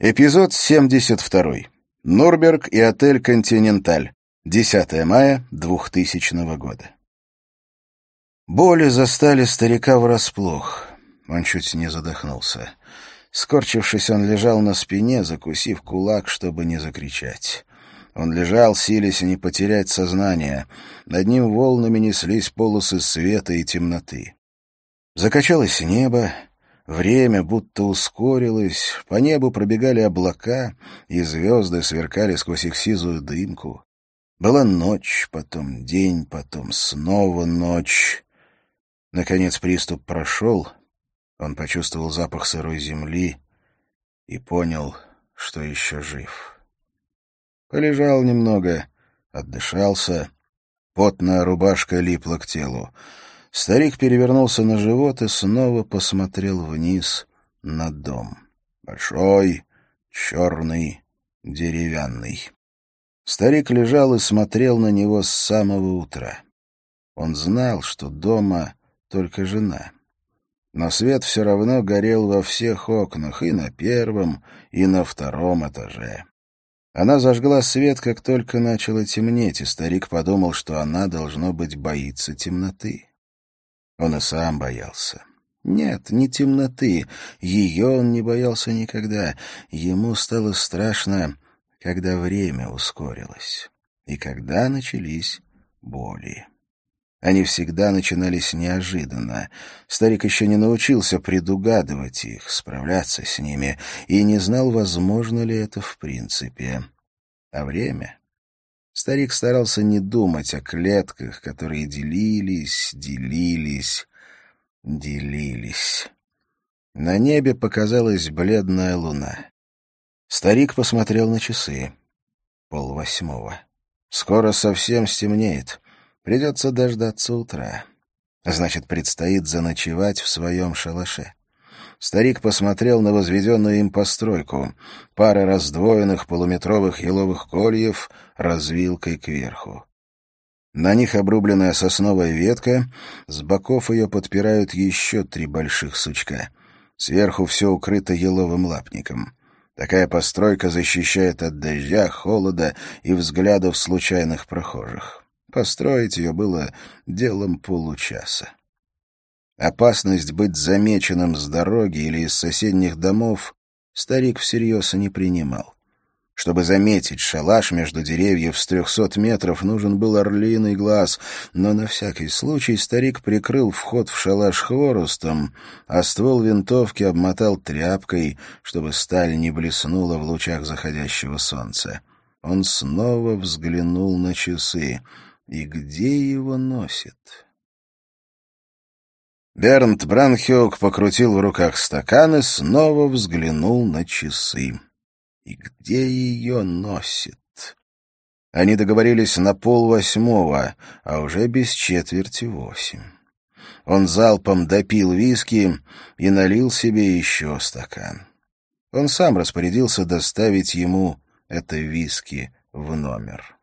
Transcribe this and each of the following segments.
Эпизод 72. Нурберг и отель «Континенталь». 10 мая 2000 года. Боли застали старика врасплох. Он чуть не задохнулся. Скорчившись, он лежал на спине, закусив кулак, чтобы не закричать. Он лежал, силясь не потерять сознание. Над ним волнами неслись полосы света и темноты. Закачалось небо, Время будто ускорилось, по небу пробегали облака, и звезды сверкали сквозь их сизую дымку. Была ночь, потом день, потом снова ночь. Наконец приступ прошел, он почувствовал запах сырой земли и понял, что еще жив. Полежал немного, отдышался, потная рубашка липла к телу. Старик перевернулся на живот и снова посмотрел вниз на дом. Большой, черный, деревянный. Старик лежал и смотрел на него с самого утра. Он знал, что дома только жена. Но свет все равно горел во всех окнах, и на первом, и на втором этаже. Она зажгла свет, как только начало темнеть, и старик подумал, что она, должно быть, боится темноты. Он и сам боялся. Нет, не темноты. Ее он не боялся никогда. Ему стало страшно, когда время ускорилось. И когда начались боли. Они всегда начинались неожиданно. Старик еще не научился предугадывать их, справляться с ними, и не знал, возможно ли это в принципе. А время? Старик старался не думать о клетках, которые делились, делились, делились. На небе показалась бледная луна. Старик посмотрел на часы. Пол восьмого. Скоро совсем стемнеет. Придется дождаться утра. Значит, предстоит заночевать в своем шалаше. Старик посмотрел на возведенную им постройку. Пара раздвоенных полуметровых еловых кольев развилкой кверху. На них обрубленная сосновая ветка, с боков ее подпирают еще три больших сучка. Сверху все укрыто еловым лапником. Такая постройка защищает от дождя, холода и взглядов случайных прохожих. Построить ее было делом получаса. Опасность быть замеченным с дороги или из соседних домов старик всерьез не принимал. Чтобы заметить шалаш между деревьев с трехсот метров, нужен был орлиный глаз, но на всякий случай старик прикрыл вход в шалаш хворостом, а ствол винтовки обмотал тряпкой, чтобы сталь не блеснула в лучах заходящего солнца. Он снова взглянул на часы. И где его носит? Бернт Бранхиок покрутил в руках стакан и снова взглянул на часы. И где ее носит? Они договорились на полвосьмого, а уже без четверти восемь. Он залпом допил виски и налил себе еще стакан. Он сам распорядился доставить ему это виски в номер.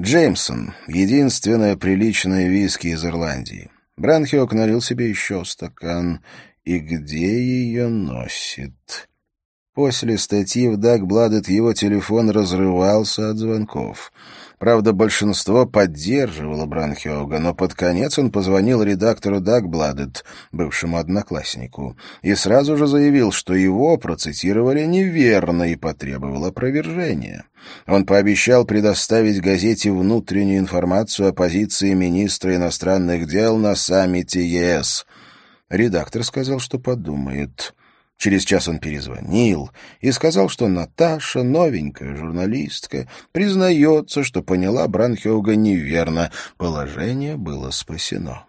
Джеймсон — единственная приличная виски из Ирландии. Бранхиок налил себе еще стакан. И где ее носит? После статьи в Дагбладет его телефон разрывался от звонков. Правда, большинство поддерживало Бранхиога, но под конец он позвонил редактору Дагбладет, бывшему однокласснику, и сразу же заявил, что его процитировали неверно и потребовал опровержения. Он пообещал предоставить газете внутреннюю информацию о позиции министра иностранных дел на саммите ЕС. Редактор сказал, что подумает. Через час он перезвонил и сказал, что Наташа, новенькая журналистка, признается, что поняла Бранхиога неверно. Положение было спасено.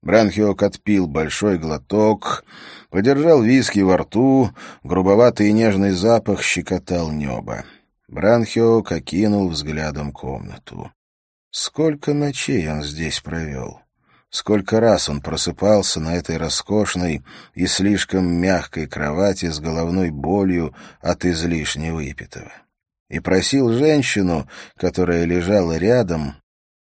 Бранхиок отпил большой глоток, подержал виски во рту, грубоватый и нежный запах щекотал небо. Бранхиок окинул взглядом комнату. Сколько ночей он здесь провел? Сколько раз он просыпался на этой роскошной и слишком мягкой кровати с головной болью от излишне выпитого. И просил женщину, которая лежала рядом,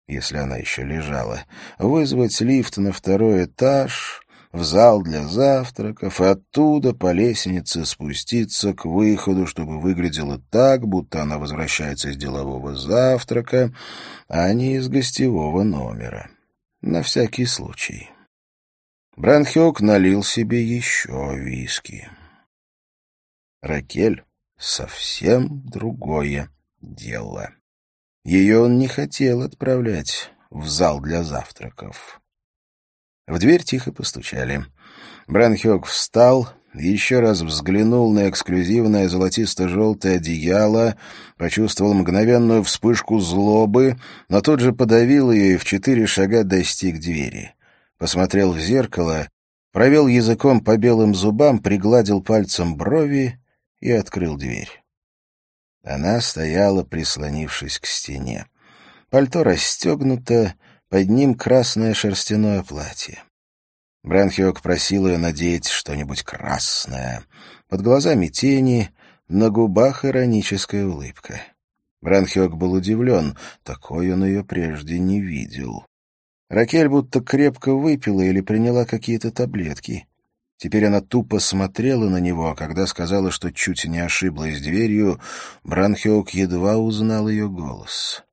если она еще лежала, вызвать лифт на второй этаж, в зал для завтраков и оттуда по лестнице спуститься к выходу, чтобы выглядело так, будто она возвращается из делового завтрака, а не из гостевого номера. На всякий случай. Бранхёк налил себе еще виски. Ракель — совсем другое дело. Ее он не хотел отправлять в зал для завтраков. В дверь тихо постучали. Бранхёк встал, еще раз взглянул на эксклюзивное золотисто-желтое одеяло, почувствовал мгновенную вспышку злобы, но тут же подавил ее и в четыре шага достиг двери. Посмотрел в зеркало, провел языком по белым зубам, пригладил пальцем брови и открыл дверь. Она стояла, прислонившись к стене. Пальто расстегнуто, под ним красное шерстяное платье. Бранхиок просил ее надеть что-нибудь красное. Под глазами тени, на губах ироническая улыбка. Бранхиок был удивлен, такой он ее прежде не видел. Ракель будто крепко выпила или приняла какие-то таблетки. Теперь она тупо смотрела на него, а когда сказала, что чуть не ошиблась дверью, Бранхиок едва узнал ее голос.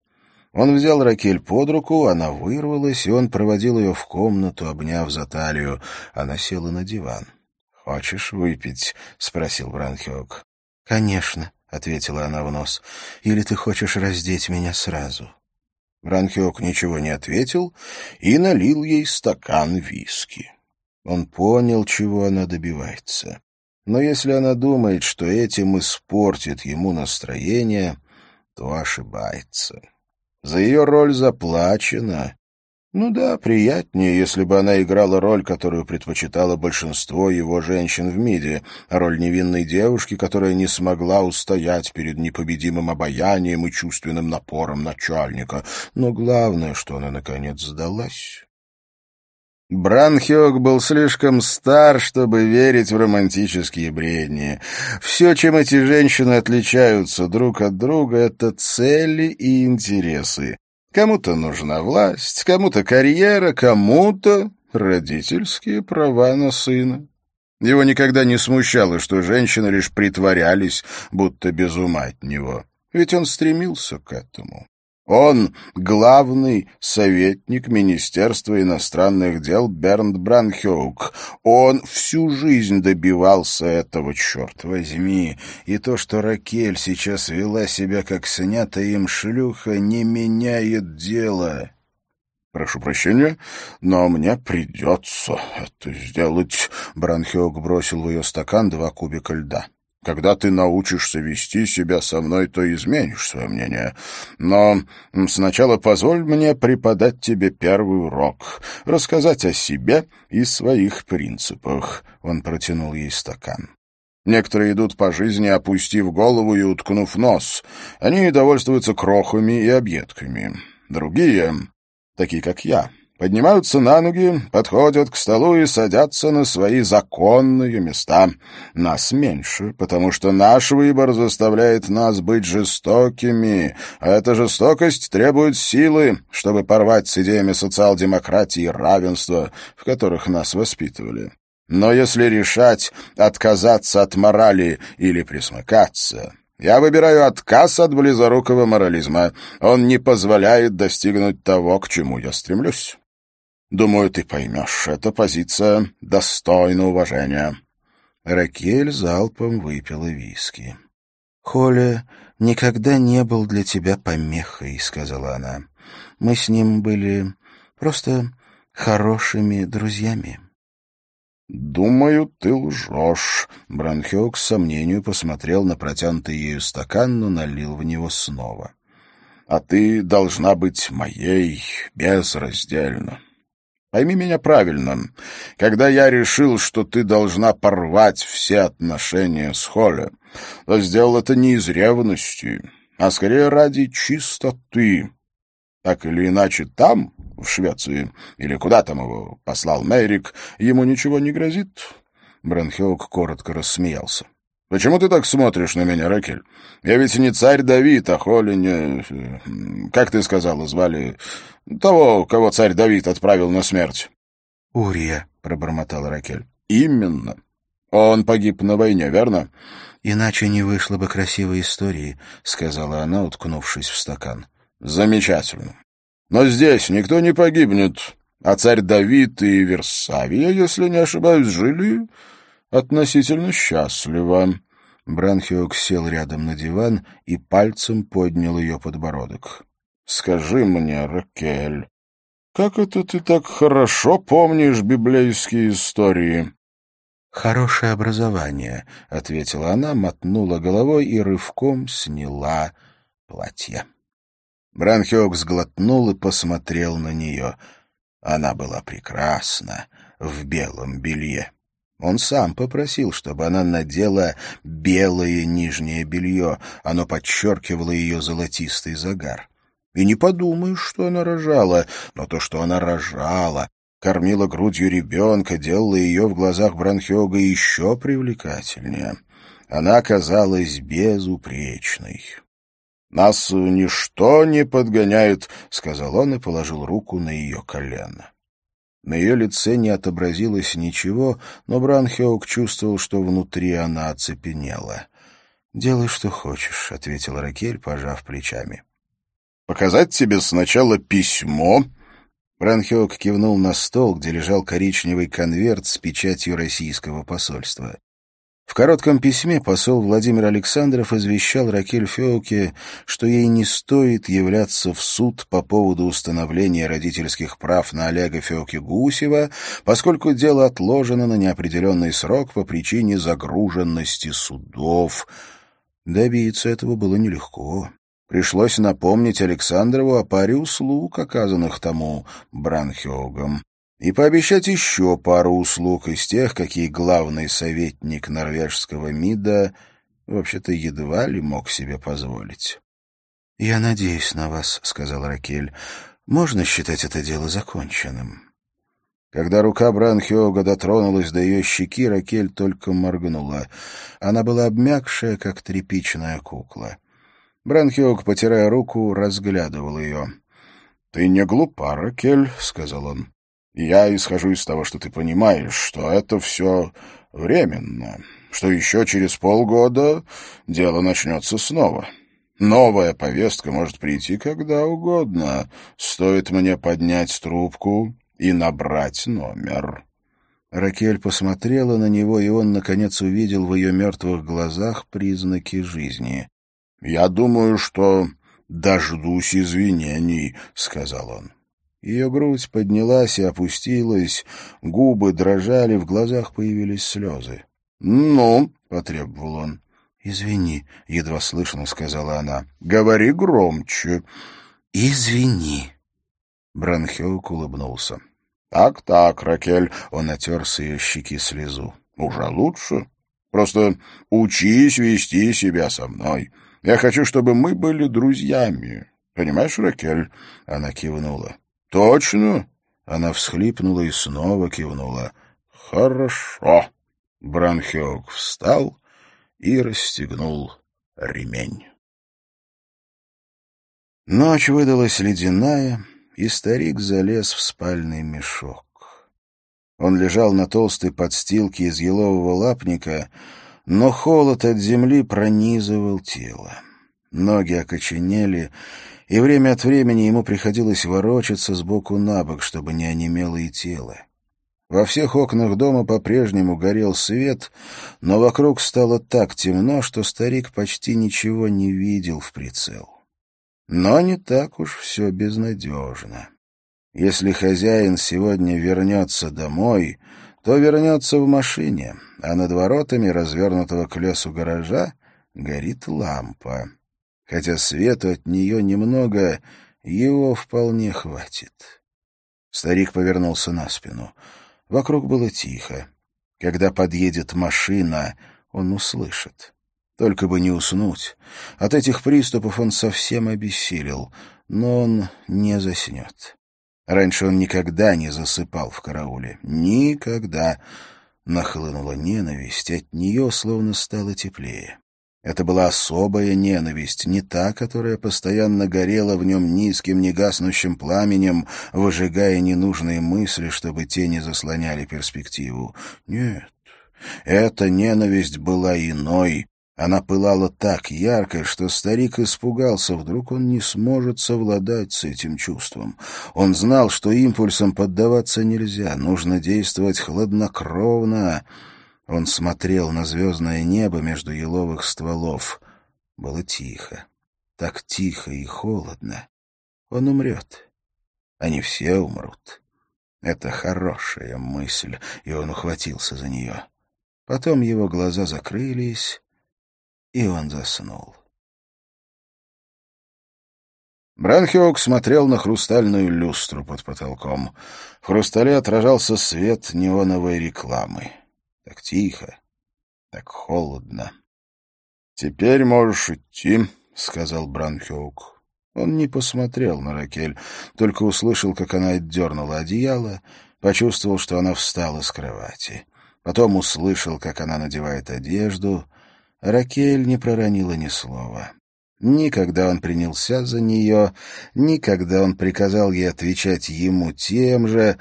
Он взял Ракель под руку, она вырвалась, и он проводил ее в комнату, обняв за талию. Она села на диван. «Хочешь выпить?» — спросил Бранхиок. «Конечно», — ответила она в нос. «Или ты хочешь раздеть меня сразу?» Бранхиок ничего не ответил и налил ей стакан виски. Он понял, чего она добивается. Но если она думает, что этим испортит ему настроение, то ошибается. За ее роль заплачено. Ну да, приятнее, если бы она играла роль, которую предпочитало большинство его женщин в МИДе, роль невинной девушки, которая не смогла устоять перед непобедимым обаянием и чувственным напором начальника. Но главное, что она, наконец, сдалась. Бранхиок был слишком стар, чтобы верить в романтические бредни. Все, чем эти женщины отличаются друг от друга, это цели и интересы. Кому-то нужна власть, кому-то карьера, кому-то родительские права на сына. Его никогда не смущало, что женщины лишь притворялись, будто без ума от него. Ведь он стремился к этому. Он — главный советник Министерства иностранных дел Бернд Бранхеук. Он всю жизнь добивался этого, черт возьми. И то, что Ракель сейчас вела себя как снятая им шлюха, не меняет дело. «Прошу прощения, но мне придется это сделать». Бранхеук бросил в ее стакан два кубика льда. Когда ты научишься вести себя со мной, то изменишь свое мнение. Но сначала позволь мне преподать тебе первый урок, рассказать о себе и своих принципах». Он протянул ей стакан. Некоторые идут по жизни, опустив голову и уткнув нос. Они довольствуются крохами и объедками. Другие, такие как я, поднимаются на ноги, подходят к столу и садятся на свои законные места. Нас меньше, потому что наш выбор заставляет нас быть жестокими, а эта жестокость требует силы, чтобы порвать с идеями социал-демократии и равенства, в которых нас воспитывали. Но если решать отказаться от морали или присмыкаться, я выбираю отказ от близорукого морализма. Он не позволяет достигнуть того, к чему я стремлюсь. Думаю, ты поймешь, эта позиция достойна уважения». Ракель залпом выпила виски. «Холя никогда не был для тебя помехой», — сказала она. «Мы с ним были просто хорошими друзьями». «Думаю, ты лжешь». Бранхёк с сомнению посмотрел на протянутый ею стакан, но налил в него снова. «А ты должна быть моей безраздельно. Пойми меня правильно. Когда я решил, что ты должна порвать все отношения с Холле, то сделал это не из ревности, а скорее ради чистоты. Так или иначе, там, в Швеции, или куда там его послал Мерик, ему ничего не грозит. Бранхеук коротко рассмеялся. Почему ты так смотришь на меня, Ракель? Я ведь не царь Давид, а Холли не... Как ты сказала, звали того, кого царь Давид отправил на смерть? «Урия», — пробормотала Ракель. «Именно. Он погиб на войне, верно?» «Иначе не вышло бы красивой истории», — сказала она, уткнувшись в стакан. «Замечательно. Но здесь никто не погибнет, а царь Давид и Версавия, если не ошибаюсь, жили относительно счастливо». Бранхиок сел рядом на диван и пальцем поднял ее подбородок. «Скажи мне, Ракель, как это ты так хорошо помнишь библейские истории?» «Хорошее образование», — ответила она, мотнула головой и рывком сняла платье. Бранхиок сглотнул и посмотрел на нее. Она была прекрасна в белом белье. Он сам попросил, чтобы она надела белое нижнее белье. Оно подчеркивало ее золотистый загар. И не подумаешь, что она рожала, но то, что она рожала, кормила грудью ребенка, делала ее в глазах Бранхиога еще привлекательнее. Она оказалась безупречной. «Нас ничто не подгоняет», — сказал он и положил руку на ее колено. На ее лице не отобразилось ничего, но Бранхиок чувствовал, что внутри она оцепенела. «Делай, что хочешь», — ответил Ракель, пожав плечами. «Показать тебе сначала письмо?» Бранхиок кивнул на стол, где лежал коричневый конверт с печатью российского посольства. В коротком письме посол Владимир Александров извещал Ракель Феуке, что ей не стоит являться в суд по поводу установления родительских прав на Олега Феуки Гусева, поскольку дело отложено на неопределенный срок по причине загруженности судов. Добиться этого было нелегко. Пришлось напомнить Александрову о паре услуг, оказанных тому Бранхиогом и пообещать еще пару услуг из тех, какие главный советник норвежского МИДа вообще-то едва ли мог себе позволить. «Я надеюсь на вас», — сказал Ракель. «Можно считать это дело законченным?» Когда рука Бранхиога дотронулась до ее щеки, Ракель только моргнула. Она была обмякшая, как тряпичная кукла. Бранхиог, потирая руку, разглядывал ее. — Ты не глупа, Ракель, — сказал он. Я исхожу из того, что ты понимаешь, что это все временно, что еще через полгода дело начнется снова. Новая повестка может прийти когда угодно. Стоит мне поднять трубку и набрать номер». Ракель посмотрела на него, и он, наконец, увидел в ее мертвых глазах признаки жизни. «Я думаю, что дождусь извинений», — сказал он. Ее грудь поднялась и опустилась, губы дрожали, в глазах появились слезы. «Ну?» — потребовал он. «Извини», — едва слышно сказала она. «Говори громче». «Извини». Бранхеук улыбнулся. «Так-так, Ракель», — он отер с ее щеки слезу. «Уже лучше. Просто учись вести себя со мной. Я хочу, чтобы мы были друзьями. Понимаешь, Ракель?» Она кивнула. «Точно?» Она всхлипнула и снова кивнула. «Хорошо». Бранхиок встал и расстегнул ремень. Ночь выдалась ледяная, и старик залез в спальный мешок. Он лежал на толстой подстилке из елового лапника, но холод от земли пронизывал тело. Ноги окоченели, и время от времени ему приходилось ворочаться сбоку на бок, чтобы не онемело и тело. Во всех окнах дома по-прежнему горел свет, но вокруг стало так темно, что старик почти ничего не видел в прицел. Но не так уж все безнадежно. Если хозяин сегодня вернется домой, то вернется в машине, а над воротами развернутого к лесу гаража горит лампа хотя свету от нее немного, его вполне хватит. Старик повернулся на спину. Вокруг было тихо. Когда подъедет машина, он услышит. Только бы не уснуть. От этих приступов он совсем обессилел, но он не заснет. Раньше он никогда не засыпал в карауле. Никогда. Нахлынула ненависть, от нее словно стало теплее. Это была особая ненависть, не та, которая постоянно горела в нем низким, негаснущим пламенем, выжигая ненужные мысли, чтобы те не заслоняли перспективу. Нет, эта ненависть была иной. Она пылала так ярко, что старик испугался, вдруг он не сможет совладать с этим чувством. Он знал, что импульсам поддаваться нельзя, нужно действовать хладнокровно, он смотрел на звездное небо между еловых стволов. Было тихо. Так тихо и холодно. Он умрет. Они все умрут. Это хорошая мысль, и он ухватился за нее. Потом его глаза закрылись, и он заснул. Бранхиок смотрел на хрустальную люстру под потолком. В хрустале отражался свет неоновой рекламы. Так тихо, так холодно. «Теперь можешь идти», — сказал Бранхеук. Он не посмотрел на Ракель, только услышал, как она отдернула одеяло, почувствовал, что она встала с кровати. Потом услышал, как она надевает одежду. Ракель не проронила ни слова. Никогда он принялся за нее, никогда он приказал ей отвечать ему тем же,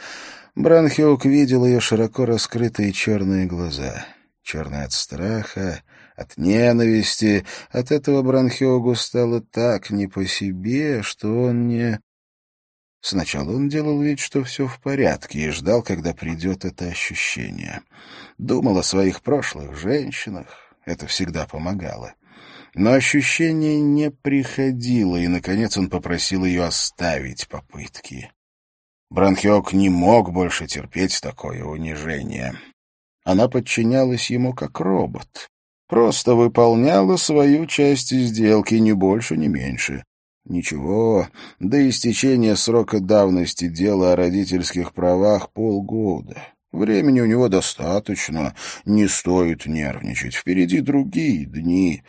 Бранхиук видел ее широко раскрытые черные глаза. Черные от страха, от ненависти. От этого Бранхиогу стало так не по себе, что он не... Сначала он делал вид, что все в порядке, и ждал, когда придет это ощущение. Думал о своих прошлых женщинах. Это всегда помогало. Но ощущение не приходило, и, наконец, он попросил ее оставить попытки. Бранхиок не мог больше терпеть такое унижение. Она подчинялась ему как робот. Просто выполняла свою часть сделки, ни больше, ни меньше. Ничего, до истечения срока давности дела о родительских правах полгода. Времени у него достаточно, не стоит нервничать. Впереди другие дни,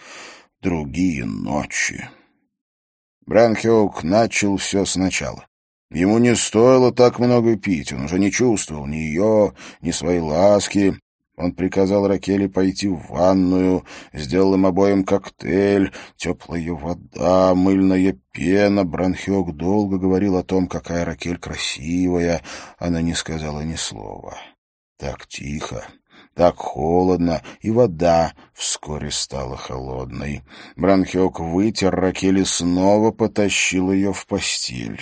другие ночи. Бранхиок начал все сначала. Ему не стоило так много пить, он уже не чувствовал ни ее, ни своей ласки. Он приказал Ракеле пойти в ванную, сделал им обоим коктейль, теплая вода, мыльная пена. Бранхиок долго говорил о том, какая Ракель красивая. Она не сказала ни слова. Так тихо, так холодно, и вода вскоре стала холодной. Бранхиок вытер Ракель снова потащил ее в постель.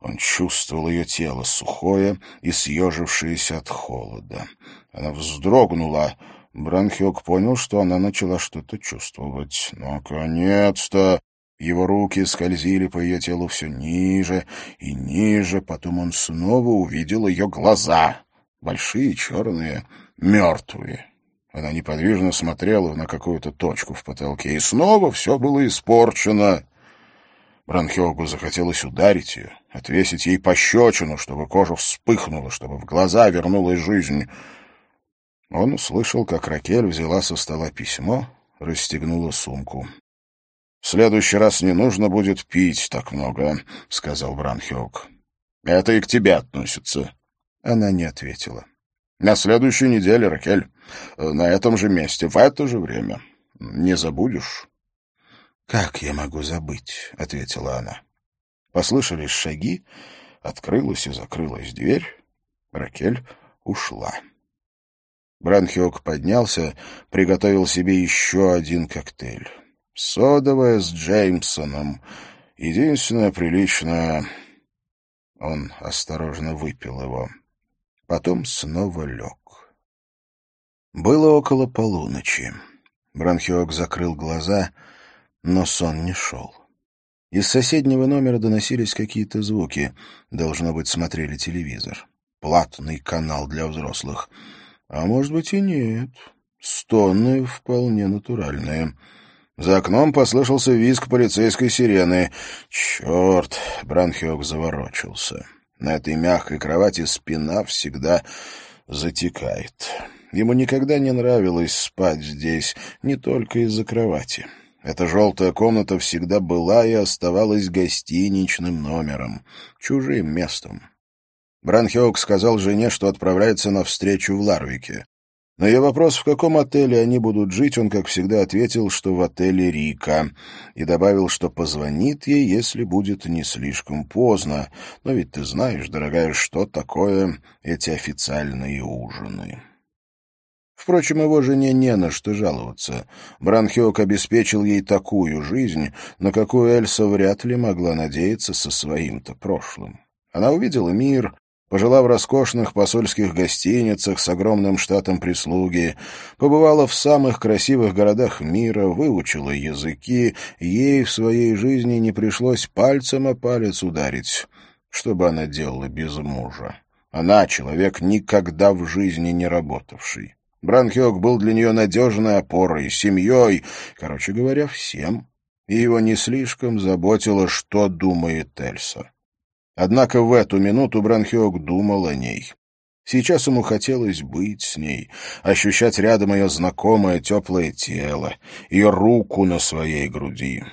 Он чувствовал ее тело сухое и съежившееся от холода. Она вздрогнула. Бранхиок понял, что она начала что-то чувствовать. Наконец-то! Его руки скользили по ее телу все ниже и ниже. Потом он снова увидел ее глаза. Большие, черные, мертвые. Она неподвижно смотрела на какую-то точку в потолке. И снова все было испорчено. Бранхиогу захотелось ударить ее, отвесить ей пощечину, чтобы кожа вспыхнула, чтобы в глаза вернулась жизнь. Он услышал, как Ракель взяла со стола письмо, расстегнула сумку. — В следующий раз не нужно будет пить так много, — сказал Бранхиог. — Это и к тебе относится. Она не ответила. — На следующей неделе, Ракель, на этом же месте, в это же время. Не забудешь? «Как я могу забыть?» — ответила она. Послышались шаги, открылась и закрылась дверь. Ракель ушла. Бранхиок поднялся, приготовил себе еще один коктейль. Содовая с Джеймсоном. Единственное приличное... Он осторожно выпил его. Потом снова лег. Было около полуночи. Бранхиок закрыл глаза — но сон не шел. Из соседнего номера доносились какие-то звуки. Должно быть, смотрели телевизор. Платный канал для взрослых. А может быть и нет. Стоны вполне натуральные. За окном послышался визг полицейской сирены. Черт, Бранхиок заворочился. На этой мягкой кровати спина всегда затекает. Ему никогда не нравилось спать здесь, не только из-за кровати. Эта желтая комната всегда была и оставалась гостиничным номером, чужим местом. Бранхиок сказал жене, что отправляется на встречу в Ларвике. На ее вопрос, в каком отеле они будут жить, он, как всегда, ответил, что в отеле «Рика», и добавил, что позвонит ей, если будет не слишком поздно. Но ведь ты знаешь, дорогая, что такое эти официальные ужины. Впрочем, его жене не на что жаловаться. Бранхиок обеспечил ей такую жизнь, на какую Эльса вряд ли могла надеяться со своим-то прошлым. Она увидела мир, пожила в роскошных посольских гостиницах с огромным штатом прислуги, побывала в самых красивых городах мира, выучила языки, ей в своей жизни не пришлось пальцем о палец ударить. Что бы она делала без мужа? Она — человек, никогда в жизни не работавший. Бранхиок был для нее надежной опорой, семьей, короче говоря, всем. И его не слишком заботило, что думает Эльса. Однако в эту минуту Бранхиок думал о ней. Сейчас ему хотелось быть с ней, ощущать рядом ее знакомое теплое тело, ее руку на своей груди.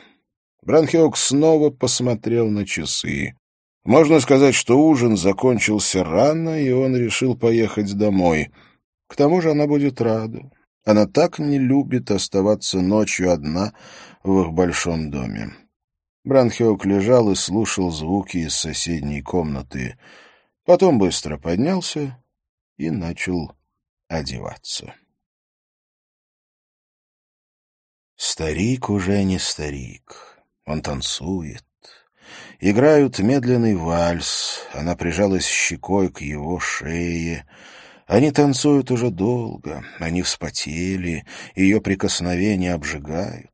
Бранхиок снова посмотрел на часы. Можно сказать, что ужин закончился рано, и он решил поехать домой — к тому же она будет рада. Она так не любит оставаться ночью одна в их большом доме. Бранхиок лежал и слушал звуки из соседней комнаты. Потом быстро поднялся и начал одеваться. Старик уже не старик. Он танцует. Играют медленный вальс. Она прижалась щекой к его шее — они танцуют уже долго, они вспотели, ее прикосновения обжигают.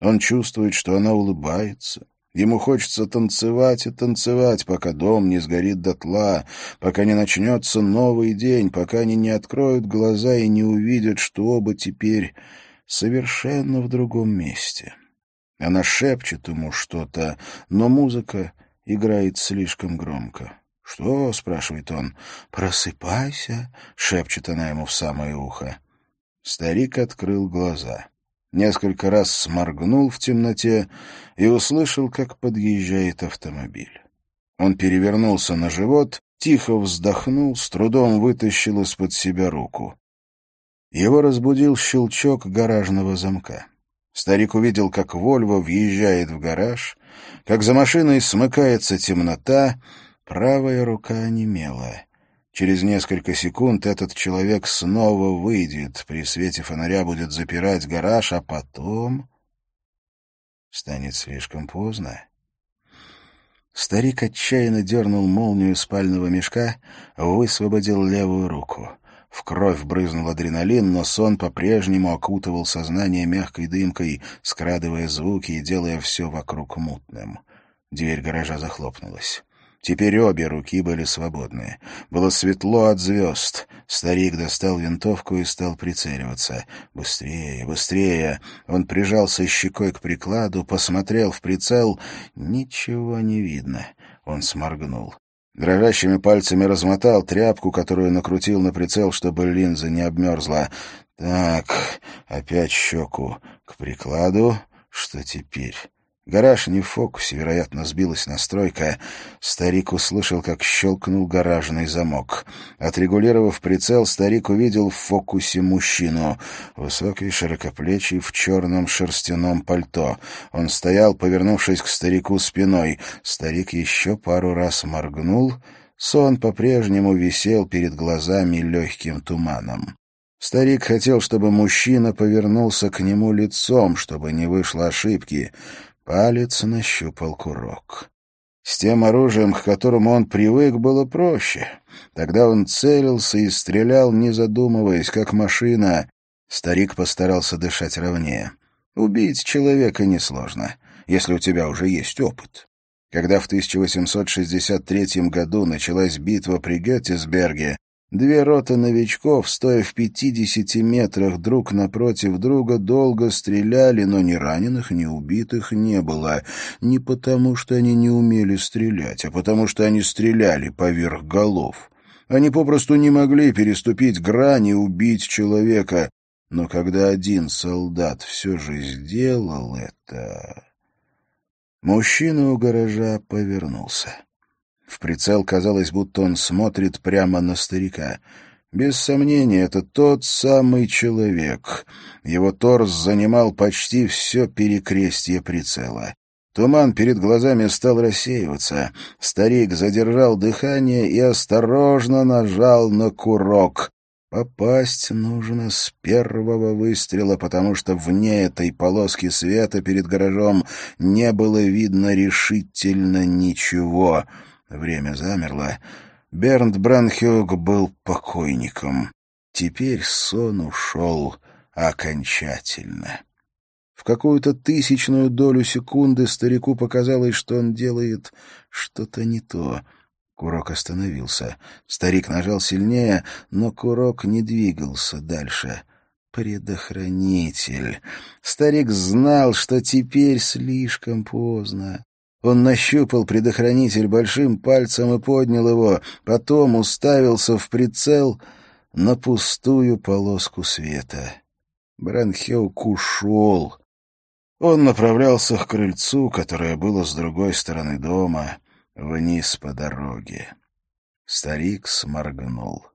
Он чувствует, что она улыбается. Ему хочется танцевать и танцевать, пока дом не сгорит дотла, пока не начнется новый день, пока они не откроют глаза и не увидят, что оба теперь совершенно в другом месте. Она шепчет ему что-то, но музыка играет слишком громко. «Что?» — спрашивает он. «Просыпайся», — шепчет она ему в самое ухо. Старик открыл глаза. Несколько раз сморгнул в темноте и услышал, как подъезжает автомобиль. Он перевернулся на живот, тихо вздохнул, с трудом вытащил из-под себя руку. Его разбудил щелчок гаражного замка. Старик увидел, как «Вольво» въезжает в гараж, как за машиной смыкается темнота, Правая рука онемела. Через несколько секунд этот человек снова выйдет, при свете фонаря будет запирать гараж, а потом... Станет слишком поздно. Старик отчаянно дернул молнию спального мешка, высвободил левую руку. В кровь брызнул адреналин, но сон по-прежнему окутывал сознание мягкой дымкой, скрадывая звуки и делая все вокруг мутным. Дверь гаража захлопнулась. Теперь обе руки были свободны. Было светло от звезд. Старик достал винтовку и стал прицеливаться. Быстрее, быстрее. Он прижался щекой к прикладу, посмотрел в прицел. Ничего не видно. Он сморгнул. Дрожащими пальцами размотал тряпку, которую накрутил на прицел, чтобы линза не обмерзла. Так, опять щеку к прикладу. Что теперь? Гараж не в фокусе, вероятно, сбилась настройка. Старик услышал, как щелкнул гаражный замок. Отрегулировав прицел, старик увидел в фокусе мужчину. Высокий, широкоплечий, в черном шерстяном пальто. Он стоял, повернувшись к старику спиной. Старик еще пару раз моргнул. Сон по-прежнему висел перед глазами легким туманом. Старик хотел, чтобы мужчина повернулся к нему лицом, чтобы не вышло ошибки. Палец нащупал курок. С тем оружием, к которому он привык, было проще. Тогда он целился и стрелял, не задумываясь, как машина. Старик постарался дышать ровнее. Убить человека несложно, если у тебя уже есть опыт. Когда в 1863 году началась битва при Геттисберге, Две роты новичков, стоя в пятидесяти метрах друг напротив друга, долго стреляли, но ни раненых, ни убитых не было. Не потому, что они не умели стрелять, а потому, что они стреляли поверх голов. Они попросту не могли переступить грань и убить человека. Но когда один солдат все же сделал это... Мужчина у гаража повернулся. В прицел казалось, будто он смотрит прямо на старика. Без сомнения, это тот самый человек. Его торс занимал почти все перекрестие прицела. Туман перед глазами стал рассеиваться. Старик задержал дыхание и осторожно нажал на курок. Попасть нужно с первого выстрела, потому что вне этой полоски света перед гаражом не было видно решительно ничего. Время замерло. Бернт Бранхюк был покойником. Теперь сон ушел окончательно. В какую-то тысячную долю секунды старику показалось, что он делает что-то не то. Курок остановился. Старик нажал сильнее, но курок не двигался дальше. Предохранитель. Старик знал, что теперь слишком поздно. Он нащупал предохранитель большим пальцем и поднял его, потом уставился в прицел на пустую полоску света. Бранхеук ушел. Он направлялся к крыльцу, которое было с другой стороны дома, вниз по дороге. Старик сморгнул.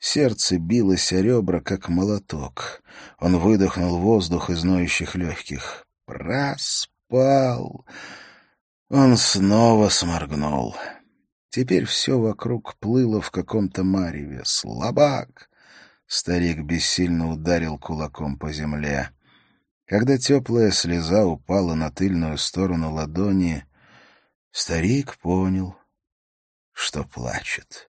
Сердце билось о ребра, как молоток. Он выдохнул воздух из ноющих легких. «Проспал!» Он снова сморгнул. Теперь все вокруг плыло в каком-то мареве. «Слабак!» Старик бессильно ударил кулаком по земле. Когда теплая слеза упала на тыльную сторону ладони, старик понял, что плачет.